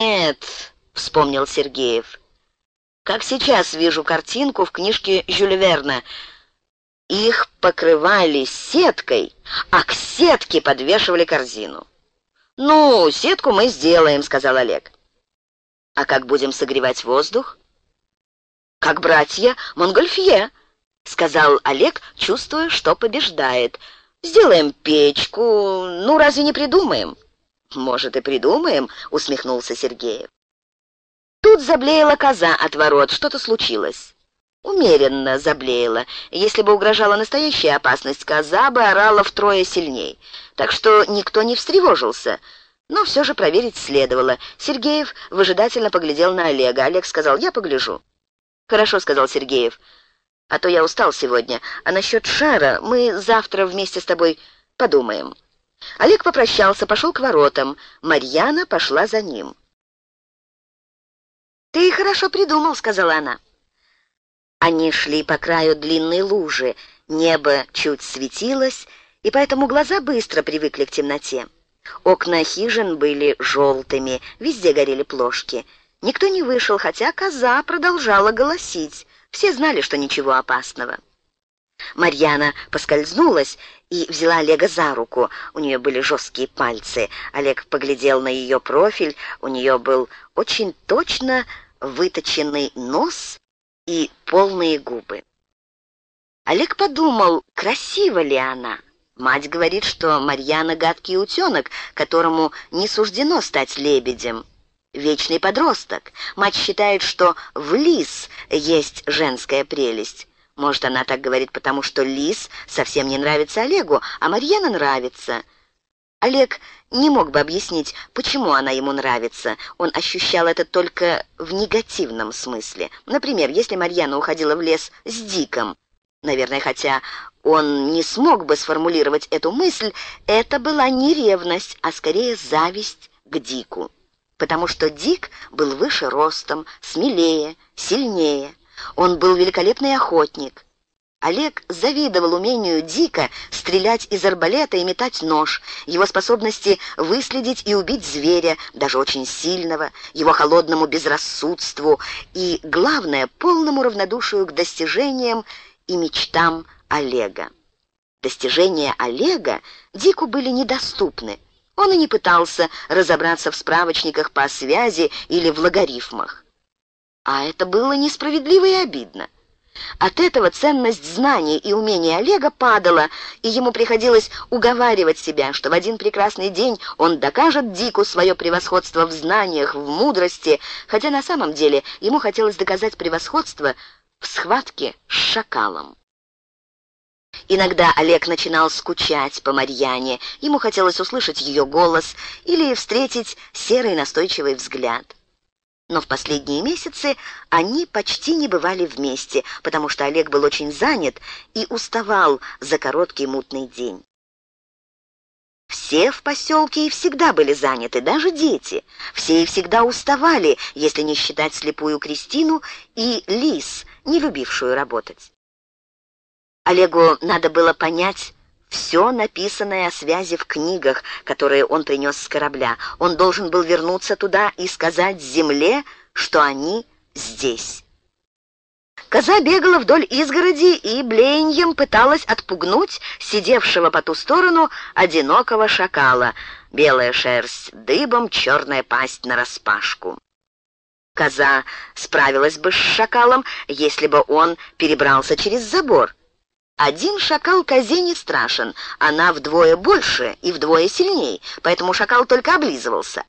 «Нет», — вспомнил Сергеев. «Как сейчас вижу картинку в книжке Жюля Верна. Их покрывали сеткой, а к сетке подвешивали корзину». «Ну, сетку мы сделаем», — сказал Олег. «А как будем согревать воздух?» «Как братья Монгольфье», — сказал Олег, чувствуя, что побеждает. «Сделаем печку. Ну, разве не придумаем?» «Может, и придумаем», — усмехнулся Сергеев. Тут заблеяла коза от ворот, что-то случилось. Умеренно заблеяла. Если бы угрожала настоящая опасность, коза бы орала втрое сильней. Так что никто не встревожился. Но все же проверить следовало. Сергеев выжидательно поглядел на Олега. Олег сказал, я погляжу. «Хорошо», — сказал Сергеев. «А то я устал сегодня. А насчет шара мы завтра вместе с тобой подумаем». Олег попрощался, пошел к воротам. Марьяна пошла за ним. «Ты хорошо придумал», — сказала она. Они шли по краю длинной лужи. Небо чуть светилось, и поэтому глаза быстро привыкли к темноте. Окна хижин были желтыми, везде горели плошки. Никто не вышел, хотя коза продолжала голосить. Все знали, что ничего опасного. Марьяна поскользнулась и взяла Олега за руку. У нее были жесткие пальцы. Олег поглядел на ее профиль. У нее был очень точно выточенный нос и полные губы. Олег подумал, красива ли она. Мать говорит, что Марьяна гадкий утенок, которому не суждено стать лебедем. Вечный подросток. Мать считает, что в лис есть женская прелесть. Может, она так говорит, потому что лис совсем не нравится Олегу, а Марьяна нравится. Олег не мог бы объяснить, почему она ему нравится. Он ощущал это только в негативном смысле. Например, если Марьяна уходила в лес с Диком. Наверное, хотя он не смог бы сформулировать эту мысль, это была не ревность, а скорее зависть к Дику. Потому что Дик был выше ростом, смелее, сильнее. Он был великолепный охотник. Олег завидовал умению Дика стрелять из арбалета и метать нож, его способности выследить и убить зверя, даже очень сильного, его холодному безрассудству и, главное, полному равнодушию к достижениям и мечтам Олега. Достижения Олега Дику были недоступны. Он и не пытался разобраться в справочниках по связи или в логарифмах. А это было несправедливо и обидно. От этого ценность знаний и умений Олега падала, и ему приходилось уговаривать себя, что в один прекрасный день он докажет Дику свое превосходство в знаниях, в мудрости, хотя на самом деле ему хотелось доказать превосходство в схватке с шакалом. Иногда Олег начинал скучать по Марьяне, ему хотелось услышать ее голос или встретить серый настойчивый взгляд но в последние месяцы они почти не бывали вместе, потому что Олег был очень занят и уставал за короткий мутный день. Все в поселке и всегда были заняты, даже дети. Все и всегда уставали, если не считать слепую Кристину и Лис, не любившую работать. Олегу надо было понять, все написанное о связи в книгах, которые он принес с корабля. Он должен был вернуться туда и сказать земле, что они здесь. Коза бегала вдоль изгороди и блеяньем пыталась отпугнуть сидевшего по ту сторону одинокого шакала. Белая шерсть дыбом, черная пасть нараспашку. Коза справилась бы с шакалом, если бы он перебрался через забор. Один шакал козе не страшен, она вдвое больше и вдвое сильней, поэтому шакал только облизывался.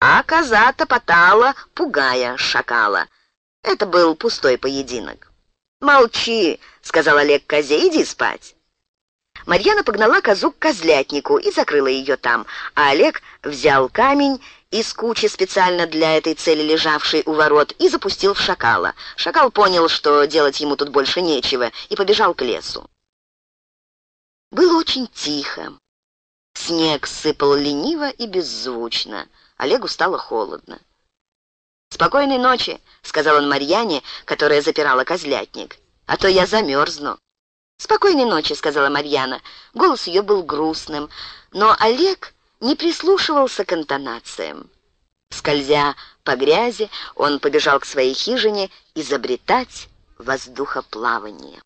А коза топотала, пугая шакала. Это был пустой поединок. «Молчи», — сказал Олег козе, — «иди спать». Марьяна погнала козу к козлятнику и закрыла ее там, а Олег взял камень из кучи специально для этой цели лежавшей у ворот и запустил в шакала. Шакал понял, что делать ему тут больше нечего, и побежал к лесу. Было очень тихо. Снег сыпал лениво и беззвучно. Олегу стало холодно. «Спокойной ночи», — сказал он Марьяне, которая запирала козлятник, — «а то я замерзну». «Спокойной ночи», — сказала Марьяна. Голос ее был грустным, но Олег не прислушивался к интонациям. Скользя по грязи, он побежал к своей хижине изобретать воздухоплавание.